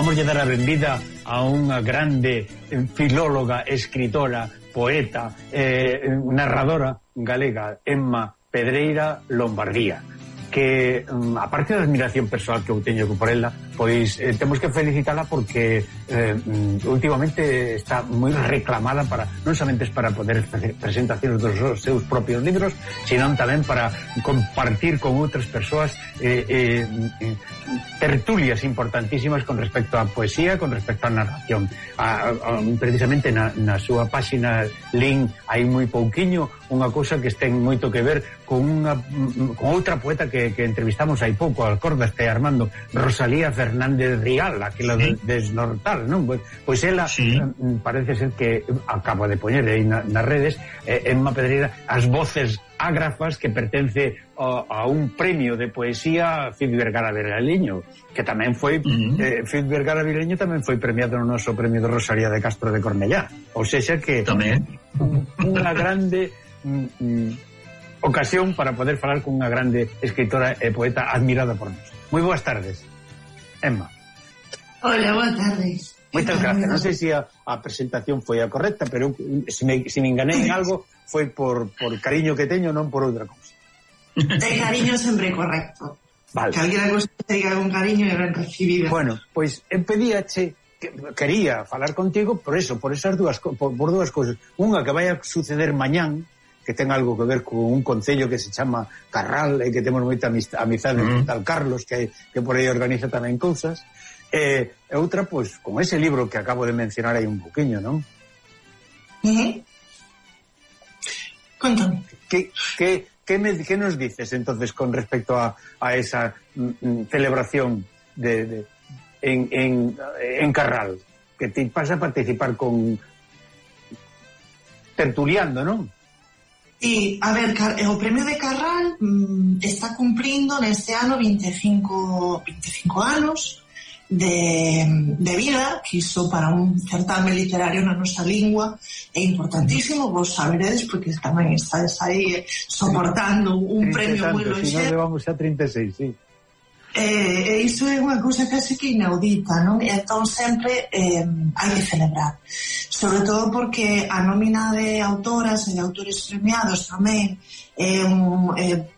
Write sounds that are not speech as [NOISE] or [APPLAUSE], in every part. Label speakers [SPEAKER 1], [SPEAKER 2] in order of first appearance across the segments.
[SPEAKER 1] Vamos a dar a benvida a unha grande eh, filóloga, escritora, poeta, eh, narradora galega, Emma Pedreira Lombardía que, mm, aparte da admiración persoal que eu teño por ela, pois eh, temos que felicitala porque eh, mm, últimamente está moi reclamada para non somente para poder facer presentacións dos seus propios libros, senón tamén para compartir con outras persoas eh, eh, tertulias importantísimas con respecto á poesía, con respecto á narración. A, a, precisamente na, na súa páxina Link hai moi pouquiño unha cousa que ten moito que ver con, unha, con outra poeta que, que entrevistamos hai pouco, acordaste Armando, Rosalía Fernández Fernández Rial, aquela sí. desnortal, non? Pois, pois ela sí. Mm, parece ser que acabo de poñer aí na, nas redes eh, en má pedreira as voces ágrafas que pertence a, a un premio de poesía Cid Vergara Viraliño, que tamén foi uh -huh. eh, Cid Vergara Viraliño tamén foi premiado no noso premio de Rosalía de Castro de Cornellá. Ou seja que
[SPEAKER 2] tamén
[SPEAKER 1] unha grande mm, mm, ocasión para poder falar con unha grande escritora e poeta admirada por nós. Moi boas tardes. Emma.
[SPEAKER 3] Hola, boa tardes.
[SPEAKER 1] Moitas gracias. Non sei se a, a presentación foi a correcta, pero se me, se me enganei en algo foi por, por cariño que teño, non por outra cousa.
[SPEAKER 3] De cariño sempre correcto. Vale. Que alguén te diga con cariño e ben recibida.
[SPEAKER 1] Bueno, pois eu pedíache que, quería falar contigo por eso, por esas dúas por, por dúas cousas. Unha que vai a suceder mañán, que ten algo que ver con un concello que se chama Carral e que temos moita amizade mm. con tal Carlos que, que por aí organiza tamén cousas e, e outra, pois, con ese libro que acabo de mencionar aí un poquinho, non?
[SPEAKER 3] Uh -huh. Contame.
[SPEAKER 1] Que, que, que, me, que nos dices entonces con respecto a, a esa mm, mm, celebración de, de, en, en, en Carral? Que te pasa a participar con tertuliando, non?
[SPEAKER 3] E, a ver, eh, o premio de Carral mm, está cumprindo neste ano 25, 25 anos de, de vida, que iso para un certame literario na nosa lingua é importantísimo, vos saberedes, porque tamén estáis aí eh, soportando un premio moi longe.
[SPEAKER 1] Si no, vamos a 36, sí.
[SPEAKER 3] E, e iso é unha cousa case que inaudita, non? E entón sempre eh, hai que celebrar. Sobre todo porque a nómina de autoras e de autores premiados tamén é un... É,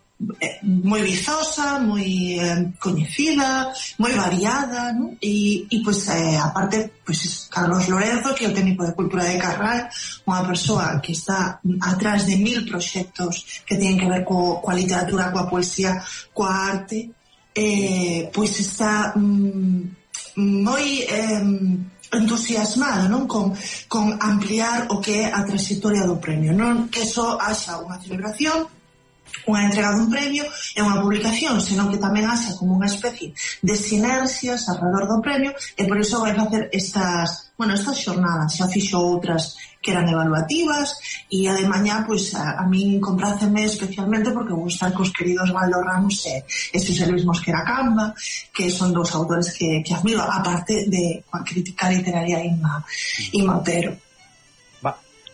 [SPEAKER 3] moi vizosa, moi eh, coñecida, moi variada, non? E, e pois, eh, aparte, pois, Carlos Lorenzo, que é o técnico de cultura de Carral, unha persoa que está atrás de mil proxectos que teñen que ver co, coa literatura, coa poesía, coa arte, eh, pois está mm, mm moi eh, entusiasmado non con, con ampliar o que é a trayectoria do premio non que só haxa unha celebración unha entrega dun premio e unha publicación, senón que tamén haxa como unha especie de sinerxias alrededor do premio e por iso vai facer estas, bueno, estas xornadas, xa fixo outras que eran evaluativas e a de mañá, pois, a, a min compráceme especialmente porque vou estar cos queridos Valdo Ramos e, e Xosé Luis Mosquera Camba, que son dos autores que, que admiro, aparte de a crítica literaria Inma, Inma Otero.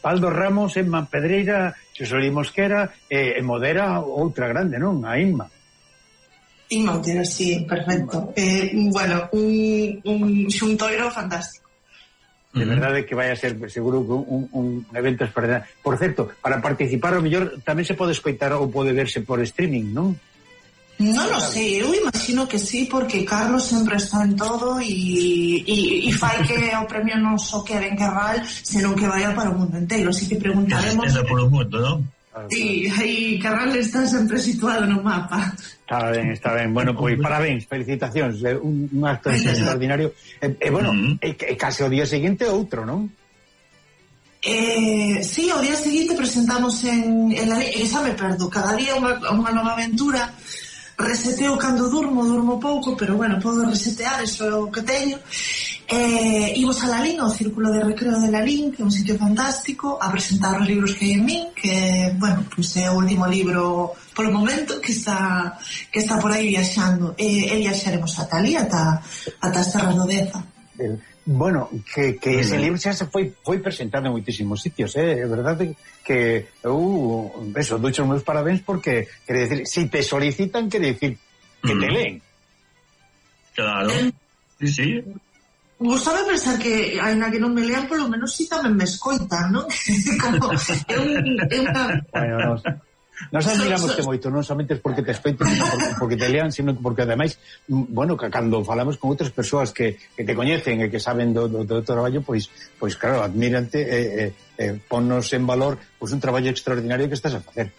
[SPEAKER 1] Aldo Ramos, Emma Pedreira, Xosolí Mosquera e, e modera outra grande, non? A Inma.
[SPEAKER 3] Inma Otero, sí, perfecto. Eh, bueno, un, un xuntoiro fantástico.
[SPEAKER 1] De verdade que vai a ser seguro un, un evento esperado. Por certo, para participar o mellor tamén se pode escoitar ou pode verse por streaming, non?
[SPEAKER 3] Non lo sei, eu imagino que sí, porque Carlos sempre está en todo e, e, e fai que o premio non só quede en Carral, senón que vaya para o mundo inteiro. Así que preguntaremos...
[SPEAKER 2] Esa por o mundo, non?
[SPEAKER 3] Sí, aí Carral está sempre situado no mapa.
[SPEAKER 1] Está ben, está ben. Bueno, pois parabéns, felicitacións, un, un acto extraordinario. E, e bueno, mm. e, e case o día seguinte outro, non?
[SPEAKER 3] Eh, sí, o día seguinte presentamos en, en la, esa me perdo, cada día unha, unha nova aventura reseteo cando durmo, durmo pouco, pero bueno, podo resetear, eso é o que teño. Eh, imos a Lalín, ao Círculo de Recreo de Lalín, que é un sitio fantástico, a presentar os libros que hai en min, que, bueno, pues é o último libro polo momento que está que está por aí viaxando. E, eh, e viaxaremos ata ali, ata, ata as terras do Deza.
[SPEAKER 1] Bueno, que, que ese libro xa se foi, foi presentado en moitísimos sitios, eh? é verdade que eu, eso, ducho os meus parabéns porque, quere decir, si te solicitan, quere decir, que te mm. leen.
[SPEAKER 2] Claro, eh, sí, sí.
[SPEAKER 3] Gustame pensar que, aina que non me lean, polo menos si tamén me escoitan, non? [LAUGHS] Como, é, un, é unha...
[SPEAKER 1] Bueno, Nós admiramos que moito, non somente porque te espeiten, porque te lean, sino porque ademais, mm, bueno, que cando falamos con outras persoas que, que te coñecen e que saben do, do, do traballo, pois, pois claro, admirante, eh, eh, eh, ponnos en valor pois un traballo extraordinario que estás a facer.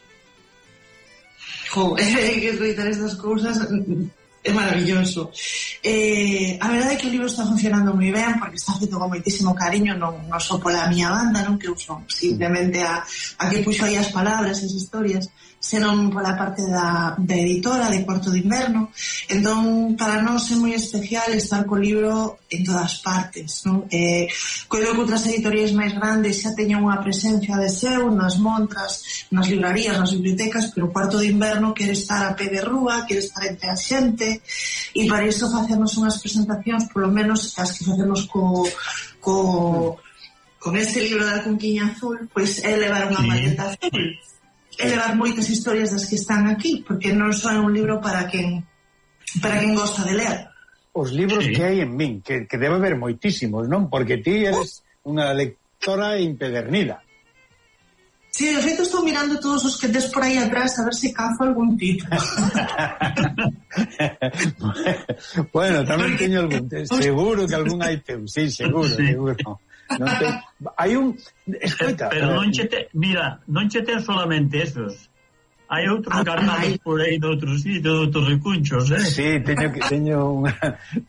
[SPEAKER 3] Jo, [LAUGHS] é que escoitar estas cousas mm, é maravilloso. Eh, a verdade é que o libro está funcionando moi ben porque está feito con moitísimo cariño, non, non só pola miña banda, non que eu son, simplemente a, a que puxo aí as palabras, as historias, senón pola parte da, da editora de Cuarto de Inverno entón para nós é moi especial estar co libro en todas partes non? Eh, coido que outras editorías máis grandes xa teñen unha presencia de seu nas montras, nas librarías nas bibliotecas, pero Cuarto de Inverno quere estar a pé de rúa, quere estar entre a xente e para iso facemos unhas presentacións polo menos as que facemos co, co con este libro da Cunquiña Azul, pois pues, é levar unha sí. maleta azul e levar moitas historias das que están aquí, porque non só é un libro para quen para quen gosta de ler.
[SPEAKER 1] Os libros sí. que hai en min, que, que debe haber moitísimos, non? Porque ti eres unha lectora impedernida.
[SPEAKER 3] Sí, de feito estou mirando todos os que tes por aí atrás a ver se cazo algún título. [LAUGHS]
[SPEAKER 1] bueno, tamén teño algún, seguro que algún hai teu, sí, seguro, sí. seguro. Non hai un escoita,
[SPEAKER 2] pero non che te, mira, non che ten solamente esos. Hai outros ah, carnales por aí de outros sitios, de outros recunchos, eh?
[SPEAKER 1] Sí, teño que teño unha,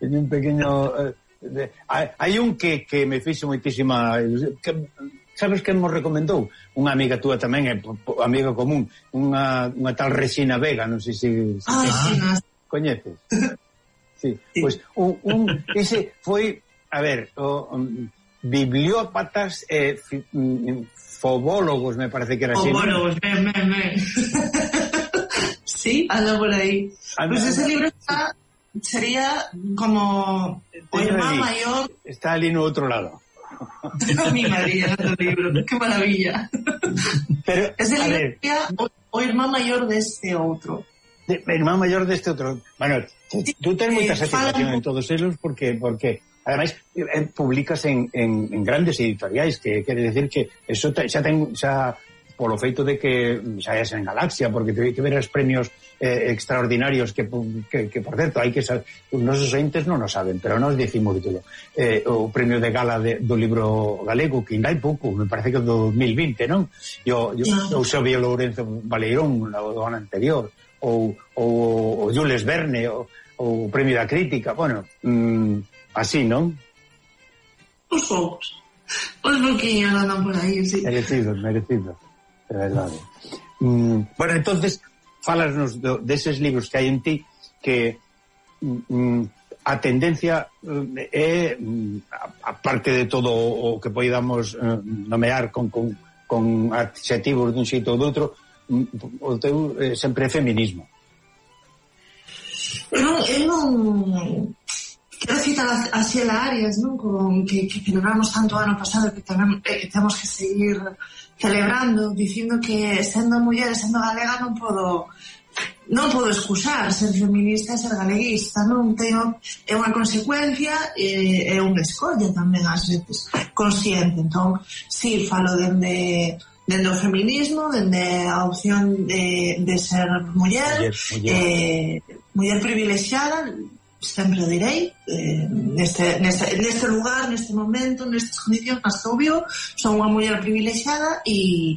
[SPEAKER 1] teño un [LAUGHS] pequeno eh, de, hai, hai un que, que me fixo moitísima que, sabes que nos recomendou unha amiga túa tamén, eh, é amiga común, unha, unha tal Resina Vega, non sei se, se
[SPEAKER 3] ah, sí, no.
[SPEAKER 1] coñeces. Sí, sí. [LAUGHS] pois pues, un, un ese foi, a ver, o, um, bibliópatas e eh, fobólogos, me parece que era
[SPEAKER 3] así. Fobólogos, ben, ben, ben. sí, anda por aí. Pois pues ese libro está, sería como o irmán maior...
[SPEAKER 1] Está ali no outro lado.
[SPEAKER 3] no, mi madre, no libro, que maravilla.
[SPEAKER 1] Pero,
[SPEAKER 3] ese libro ver, sería o, o irmán maior deste outro.
[SPEAKER 1] De, irmán maior deste outro. Bueno, sí, tú, tú tens moita eh, satisfacción en todos eles porque porque Ademais, eh, publicas en, en, en grandes editoriais, que quere decir que eso xa ten xa polo feito de que mm, xa é en Galaxia, porque te que ver os premios eh, extraordinarios que, que, que, por certo, hai que saber, os nosos entes non o saben, pero nos dicimos título. Eh, o premio de gala de, do libro galego, que ainda hai pouco, me parece que do 2020, non? Eu o, yo, o Xavier Lourenzo Baleirón do ano anterior, ou, ou o Jules Verne, o, o premio da crítica, bueno... Mm, Así, non?
[SPEAKER 3] Os poucos. Os boquiños andan por aí, sí.
[SPEAKER 1] Merecido, merecido. É verdade. Mm, bueno, entonces falasnos do, deses libros que hai en ti que mm, mm a tendencia eh, é aparte de todo o que poidamos eh, nomear con, con, con adxetivos dun xeito ou doutro o mm, teu eh, sempre é feminismo.
[SPEAKER 3] Non, eu non Quero citar a Xela Arias, non? Con, que, que celebramos tanto ano pasado que tamén eh, que temos que seguir celebrando, dicindo que sendo muller, sendo galega, non podo non podo excusar ser feminista e ser galeguista, non teño é unha consecuencia eh, e é unha escolla tamén ás veces consciente. Entón, si sí, falo dende dende o feminismo, dende a opción de, de ser muller, muller, muller. Eh, muller privilexiada, sempre o direi eh, neste, neste, neste lugar, neste momento nestas condicións nas que obvio son unha muller privilexiada e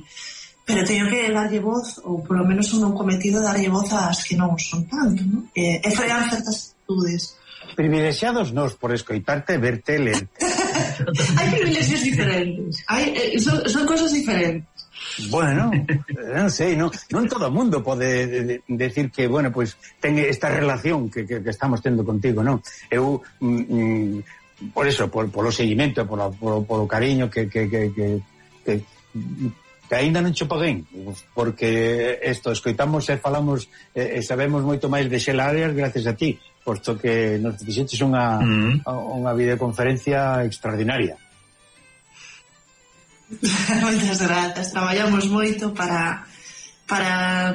[SPEAKER 3] pero teño que darlle voz ou polo menos un non cometido darlle voz ás que non son tanto non? Eh, e frear certas actitudes.
[SPEAKER 1] Privilexiados nos por escoitarte, verte, lerte. [LAUGHS]
[SPEAKER 3] Hai privilexios diferentes. Hai, eh, son, son cosas diferentes.
[SPEAKER 1] Bueno, eh, non sei, non, non todo o mundo pode eh, decir que, bueno, pois pues, ten esta relación que, que, que estamos tendo contigo, non? Eu mm, mm por eso, por, por o seguimento, por, por, por o cariño que, que, que, que, que que aínda non cho paguen, porque esto, escoitamos e falamos e, e sabemos moito máis de Xela Arias gracias a ti, posto que nos fixeches unha, mm. unha videoconferencia extraordinaria. [LAUGHS]
[SPEAKER 3] Moitas grazas. Traballamos moito para para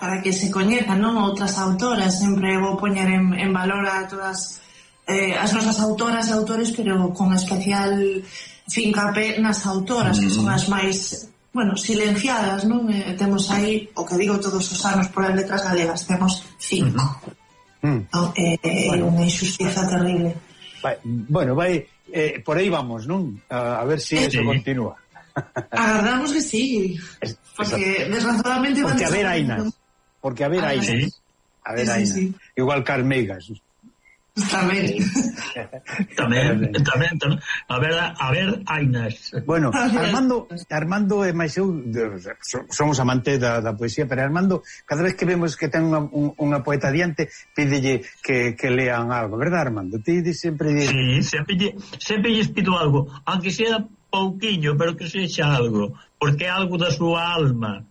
[SPEAKER 3] para que se coñezan non outras autoras. Sempre vou poñer en, en valor a todas eh, as nosas autoras e autores, pero con especial fincapé nas autoras, mm. que son mm. as máis bueno, silenciadas, non? Eh, temos aí, o que digo todos os anos polas letras galegas, temos cinco. Mm. No, Eh, bueno. Unha injustiza terrible.
[SPEAKER 1] Vai, bueno, vai eh, por aí vamos, non? A, a ver se si sí. eso continúa.
[SPEAKER 3] Agardamos que sí. Porque, desgraciadamente...
[SPEAKER 1] Porque a ver, ah, aínas. Porque a ver, Aina. A ver, sí, Sí, sí. Igual Carmeigas.
[SPEAKER 3] Tamén. [LAUGHS]
[SPEAKER 2] tamén, tamén, tamén. A ver, a ver, Ainas.
[SPEAKER 1] Bueno, Armando, Armando e máis eu somos amante da, da poesía, pero Armando, cada vez que vemos que ten unha, unha poeta diante, pídelle que, que lean algo, verdad, Armando? Ti sempre... Di...
[SPEAKER 2] Sí, sempre lle, sempre lle pido algo, aunque sea pouquiño, pero que sexa algo, porque é algo da súa alma.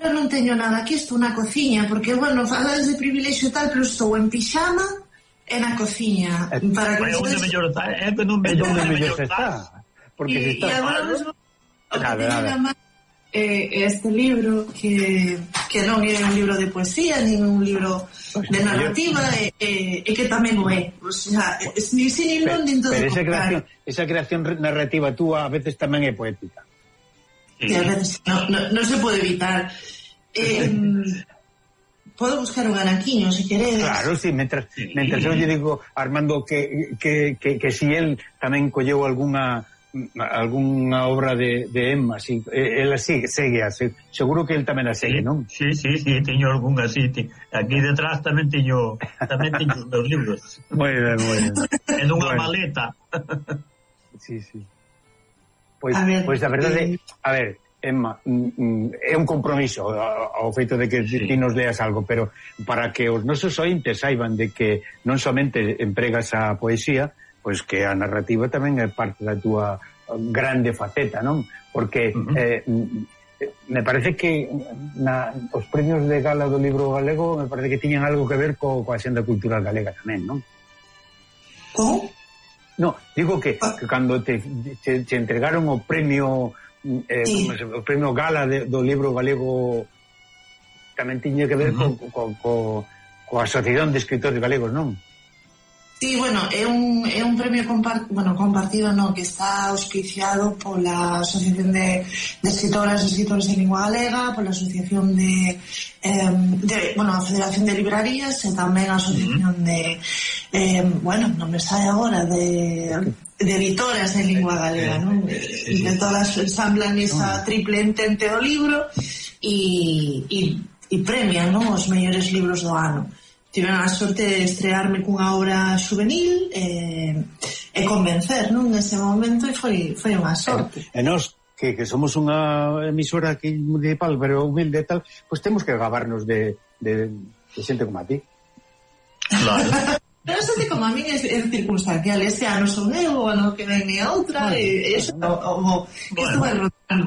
[SPEAKER 3] Eu non teño nada aquí, estou na cociña, porque, bueno, falades de privilexio tal, pero estou en pixama, é na cociña. Eh, para que
[SPEAKER 2] onde es... mellor está, eh, é que non [LAUGHS] mellor, onde mellor está.
[SPEAKER 1] Porque y, se está...
[SPEAKER 3] E agora vos. Nada, nada. Eh, este libro que, que non é un libro de poesía nin un libro de narrativa e, e, e que tamén o é o sea, ni si ni non din todo
[SPEAKER 1] pero esa creación, esa creación narrativa túa a veces tamén é poética
[SPEAKER 3] sí. a veces non no, no se pode evitar [LAUGHS] eh, Podo buscar un anaquiño, se queredes.
[SPEAKER 1] Claro, sí, mentras eu lle digo Armando que, que, que, que si el tamén colleu algunha algunha obra de, de Emma, si, ela sigue, segue así. seguro que el tamén a segue,
[SPEAKER 2] sí,
[SPEAKER 1] non?
[SPEAKER 2] Sí, sí, sí, teño algunha, sí, te, aquí detrás tamén teño tamén teño [LAUGHS] os meus libros.
[SPEAKER 1] Moi ben, moi ben.
[SPEAKER 2] En unha bueno. maleta.
[SPEAKER 1] sí, sí. Pois, a ver, pois a verdade, eh... a ver, Emma, mm, mm, é un compromiso ao feito de que sí. ti nos leas algo, pero para que os nosos ointes saiban de que non somente empregas a poesía, pois que a narrativa tamén é parte da túa uh, grande faceta, non? Porque uh -huh. eh, mm, me parece que na, os premios de gala do libro galego me parece que tiñan algo que ver co, coa xenda cultural galega tamén, non?
[SPEAKER 3] Como?
[SPEAKER 1] No, digo que, que cando te, te, te entregaron o premio eh, sí. como se, o premio Gala de, do libro galego tamén tiña que ver uh -huh. co, co, co, co Asociación de Escritores Galegos, non?
[SPEAKER 3] Sí, bueno, é un, é un premio compart, bueno, compartido no que está auspiciado pola Asociación de, de Escritoras e Escritores de Lingua Galega, pola Asociación de, eh, de bueno, a Federación de Librarías e tamén a Asociación uh -huh. de eh, bueno, non me sai agora de de editoras en lingua galega, non? E eh, eh, de todas ensamblan esa ah. triple entente do libro e, e, e premian non? os mellores libros do ano. Tive a sorte de estrearme cunha obra juvenil e, e convencer non? nese momento e foi, foi unha sorte.
[SPEAKER 1] E, e nos que, que somos unha emisora aquí municipal, pero humilde e tal, pois pues temos que gabarnos de, de, de xente como a ti.
[SPEAKER 2] Claro. [LAUGHS]
[SPEAKER 3] Pero xente como a mí é, é circunstancial, ese ano son eu, o ano que ven é outra, bueno, e eso o, o, bueno, bueno,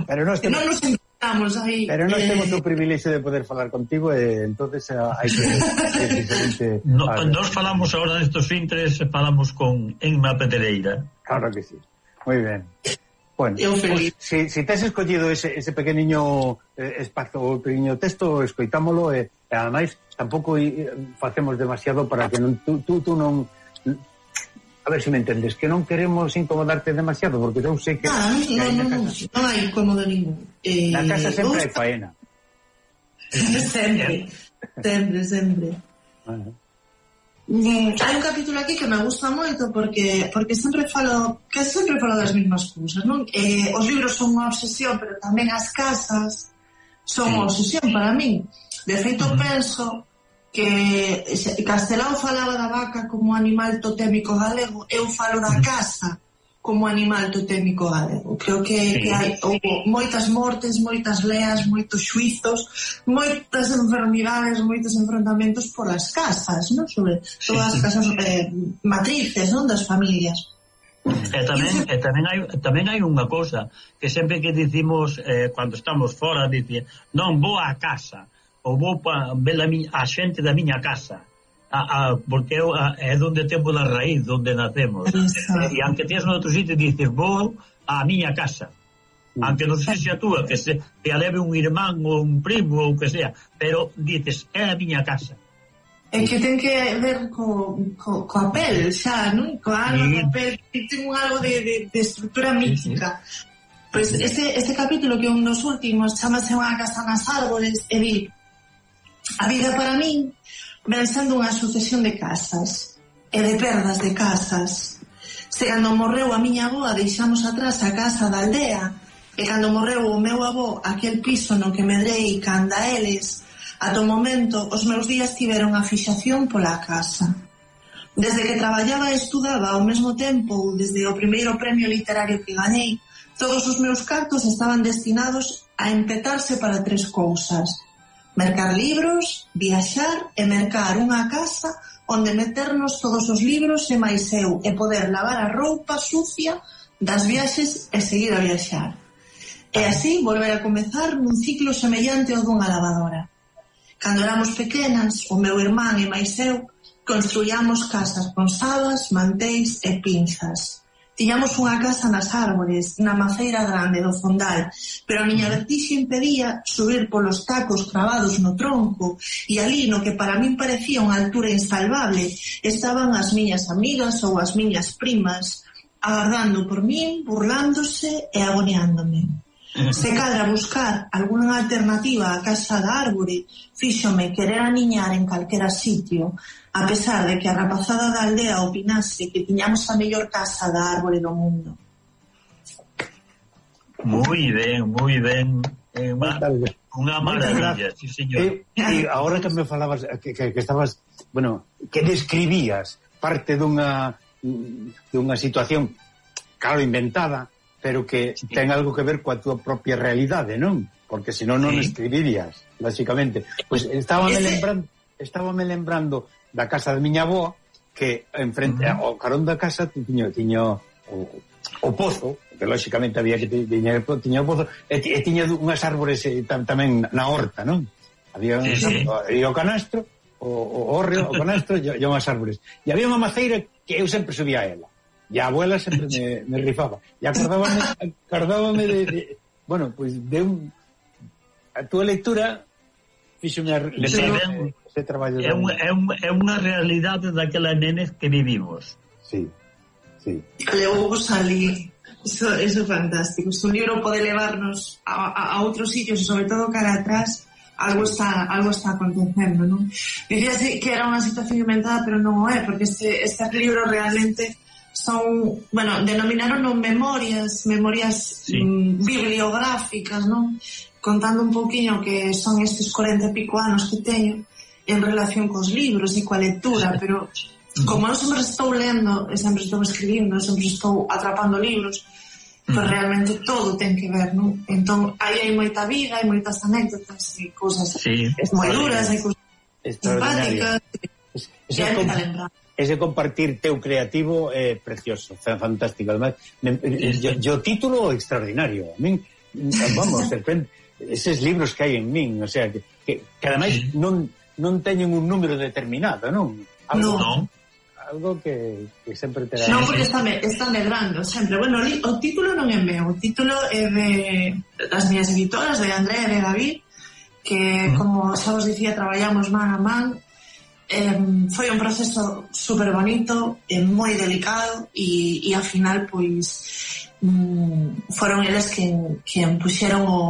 [SPEAKER 3] pero non non nos encontramos aí.
[SPEAKER 1] Pero non eh, temos o privilegio de poder falar contigo, e eh, entonces hai que... que
[SPEAKER 2] no, nos falamos agora nestos fintres, falamos con Enma Pedreira.
[SPEAKER 1] Claro que sí, moi ben. Bueno, eu feliz. Pues, si, si te has escollido ese, ese pequeniño eh, espazo, o pequeniño texto, escoitámolo e... Eh, E, ademais, tampouco facemos demasiado para que non, tú, tú, tú non a ver se si me entendes, que non queremos incomodarte demasiado, porque eu sei que...
[SPEAKER 3] Ah, no, no, no, casa... non hai incómodo ningún.
[SPEAKER 1] Eh, na casa sempre hai faena. [LAUGHS]
[SPEAKER 3] sempre, sempre, sempre. Bueno. Mm, hai un capítulo aquí que me gusta moito porque porque sempre falo que sempre falo das mesmas cousas, non? Eh, os libros son unha obsesión, pero tamén as casas son unha obsesión para min. De feito, penso que Castelao falaba da vaca como animal totémico galego, eu falo da casa como animal totémico galego. Creo que, sí. que hai houve moitas mortes, moitas leas, moitos xuizos, moitas enfermidades, moitos enfrontamentos polas casas, non? Sobre todas as casas eh, matrices, non? Das familias.
[SPEAKER 2] E tamén, e tamén hai tamén hai unha cousa que sempre que dicimos eh, cando estamos fora dice non vou á casa ou vou pa, ver a, a xente da miña casa a, a, porque eu, a, é onde temos a raíz, onde nacemos. E aunque tens noutro sitio, dices, vou á miña casa. Mm. Aunque non sei se a túa, que se que a leve un irmán ou un primo ou que sea, pero dices, é a miña casa.
[SPEAKER 3] É que ten que ver co, co, coa pel, xa, non? Coa alma sí. pel, que ten un algo de, de, de estrutura mítica. Pois pues este, este capítulo que é un dos últimos chamase unha casa nas árbores e di A vida para min ven sendo unha sucesión de casas e de perdas de casas. Se cando morreu a miña avoa deixamos atrás a casa da aldea e cando morreu o meu avó aquel piso no que medrei canda eles, ata o momento os meus días tiveron a fixación pola casa. Desde que traballaba e estudaba ao mesmo tempo, desde o primeiro premio literario que ganei, todos os meus cartos estaban destinados a empetarse para tres cousas mercar libros, viaxar e mercar unha casa onde meternos todos os libros e máis eu e poder lavar a roupa sucia das viaxes e seguir a viaxar. E así volver a comezar nun ciclo semellante ao dunha lavadora. Cando éramos pequenas, o meu irmán e máis eu construíamos casas con sabas, mantéis e pinzas Tiñamos unha casa nas árbores, na maceira grande do fondal, pero a miña vertixe impedía subir polos tacos cravados no tronco e ali no que para min parecía unha altura insalvable estaban as miñas amigas ou as miñas primas agardando por min, burlándose e agoniándome. Se cadra buscar algunha alternativa á Casa da Árbore fíxome querer aniñar en calquera sitio, a pesar de que a rapazada da aldea opinase que tiñamos a mellor casa da árbore do mundo.
[SPEAKER 2] Moi ben, moi ben. É unha, unha maravilla, sí, señor. Eh, eh, e,
[SPEAKER 1] e agora que me falabas, que, que, que estabas, bueno, que describías parte dunha dunha situación, claro, inventada, pero que sí. ten algo que ver coa túa propia realidade, non? Porque senón non sí. escribirías, basicamente. Pois pues estábame Ese... lembrando, estábame lembrando da casa de miña avó que enfrente uh -huh. ao carón da casa tiño tiño o, o pozo, que lógicamente había que tiña, tiña o pozo, e, e tiña unhas árbores e, tam, tamén na horta, non? Había un, sí, sí. e o canastro, o, o orreo, o canastro [LAUGHS] e, e unhas árbores. E había unha maceira que eu sempre subía a ela. A abuela sempre me, me rifaba. E acordábame, acordábame de, de, bueno, pues de un a lectura fixo unha lectura
[SPEAKER 2] ese traballo é, un, é, un, é unha realidade daquela nenes que vivimos.
[SPEAKER 1] Sí. Sí.
[SPEAKER 3] Leo salí Eso, eso é fantástico. Un libro pode levarnos a, a, a outros sitios e sobre todo cara atrás, algo está algo está acontecendo, non? Dicíase que era unha situación inventada, pero non o é, porque este, este libro realmente son, bueno, denominaron memorias, memorias sí. mm, bibliográficas, non? Contando un pouquiño que son estes 40 e pico anos que teño en relación cos libros e coa lectura, [LAUGHS] pero como eu sempre estou lendo, e sempre estou escribindo, sempre estou atrapando libros, pero pues realmente todo ten que ver, non? Entón, aí hai moita vida, hai moitas anécdotas e cousas sí, moi duras, e cousas simpáticas. Esa, esa, com
[SPEAKER 1] ese compartir teu creativo é eh, precioso, fantástico. Además, me, yo, yo título extraordinario. A min, vamos, serpente, eses libros que hai en min, o sea, que, que, que ademais non, non teñen un número determinado, non?
[SPEAKER 3] Algo, no.
[SPEAKER 1] Algo que, que sempre terá...
[SPEAKER 3] Non, porque está, me, está medrando sempre. Bueno, li, o título non é meu, o título é de das minhas editoras, de Andrea e de David, que, como xa vos dicía, traballamos man a man eh, foi un proceso super bonito, eh, moi delicado e, e ao final pois mm, foron eles que, que puxeron o,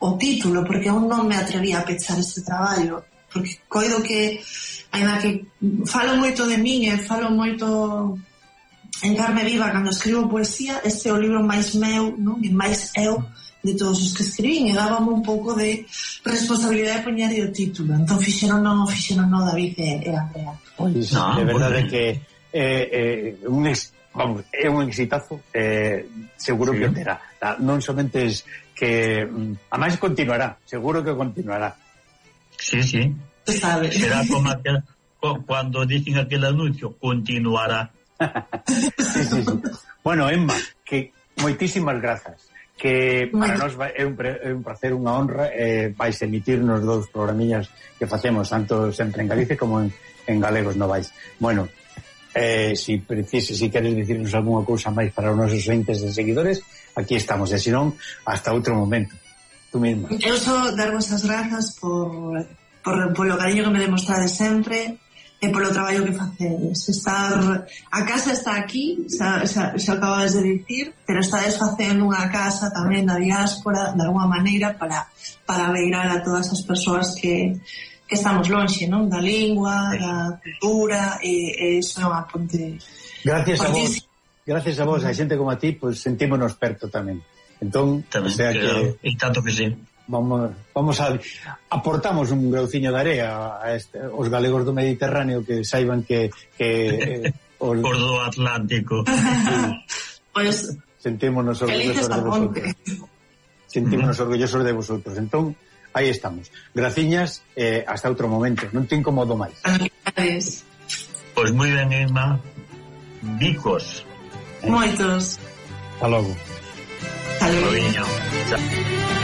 [SPEAKER 3] o título porque eu non me atrevía a pechar este traballo porque coido que ainda que falo moito de min e falo moito en carne viva cando escribo poesía este é o libro máis meu non? e máis eu de todos os que escribín e dábame un pouco de responsabilidade de poñer o título. Entón fixeron non, fixeron non David e, e Andrea
[SPEAKER 1] Pois, no, de ah, verdade que eh, eh, un ex, vamos, é un exitazo eh, seguro sí. que terá ah, non somente es que mm, a máis continuará, seguro que continuará.
[SPEAKER 2] Sí, sí.
[SPEAKER 3] Sabe.
[SPEAKER 2] Será como aquel, cuando dicen aquel anuncio, continuará. [LAUGHS]
[SPEAKER 1] Sí, sí, sí. Bueno, Emma, que moitísimas grazas que para nós é un, pre, é un placer, unha honra eh, vais emitir nos dous programillas que facemos, tanto sempre en Galicia como en, en Galegos no vais bueno, eh, si precises, si queres dicirnos algunha cousa máis para os nosos entes e seguidores, aquí estamos, e senón, hasta outro momento. Tú mesma.
[SPEAKER 3] Eu só darvos as grazas por, por, por o cariño que me demostrades sempre, e polo traballo que facedes. Estar, a casa está aquí, xa, xa, xa acabades de dicir, pero estades facendo unha casa tamén da diáspora, de alguma maneira, para, para alegrar a todas as persoas que, que estamos lonxe, non? Da lingua, da cultura, e, e iso é unha ponte...
[SPEAKER 1] Gracias a vos, gracias a vos, a xente como a ti, pois pues, sentímonos perto tamén. Entón,
[SPEAKER 2] tamén,
[SPEAKER 1] o sea que...
[SPEAKER 2] E tanto que sí
[SPEAKER 1] vamos, vamos a aportamos un grauciño de area a este, os galegos do Mediterráneo que saiban que que
[SPEAKER 2] eh, os... por do Atlántico. [LAUGHS]
[SPEAKER 3] pois pues,
[SPEAKER 1] sentémonos orgullosos de vosotros. Sentémonos orgullosos de vosotros. Entón, aí estamos. Graciñas, eh, hasta outro momento. Non te incomodo máis.
[SPEAKER 3] Pois
[SPEAKER 2] pues moi ben, Emma. Bicos.
[SPEAKER 3] Moitos.
[SPEAKER 1] Hasta logo.
[SPEAKER 3] Hasta logo.
[SPEAKER 2] Hasta logo.